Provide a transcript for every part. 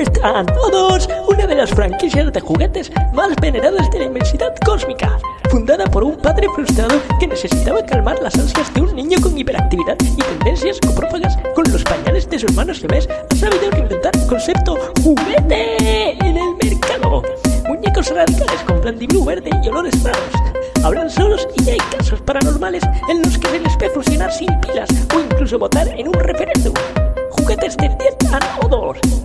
están todos! Una de las franquicias de juguetes más veneradas de la inmensidad cósmica, fundada por un padre frustrado que necesitaba calmar las ansias de un niño con hiperactividad y tendencias coprófagas con los pañales de sus manos bebés, ha sabido reinventar el concepto juguete en el mercado. Muñecos radicales con blandiblú verde y olores raros. Hablan solos y hay casos paranormales en los que se les puede fusionar sin pilas o incluso votar en un referéndum. Juguetes de 10 a 2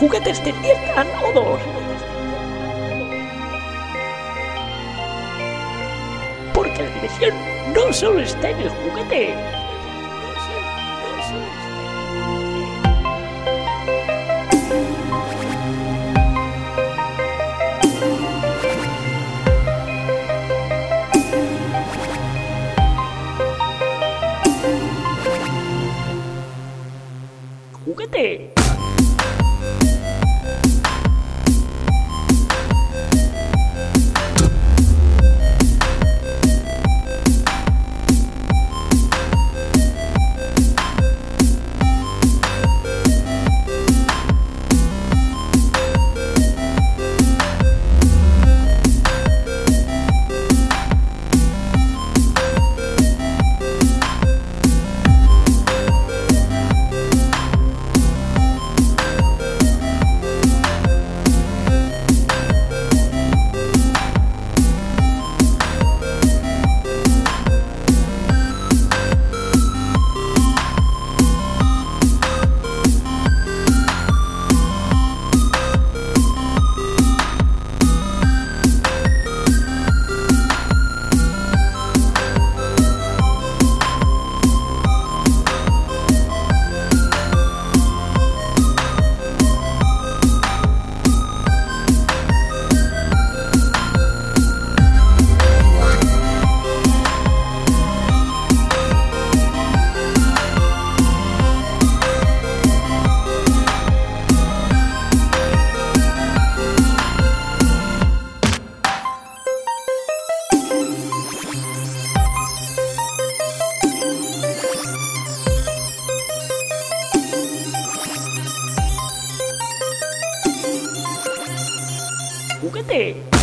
Juguetes de Dirt and Others. Porque la diversión no solo está en el juguete. Juguete. Juguete.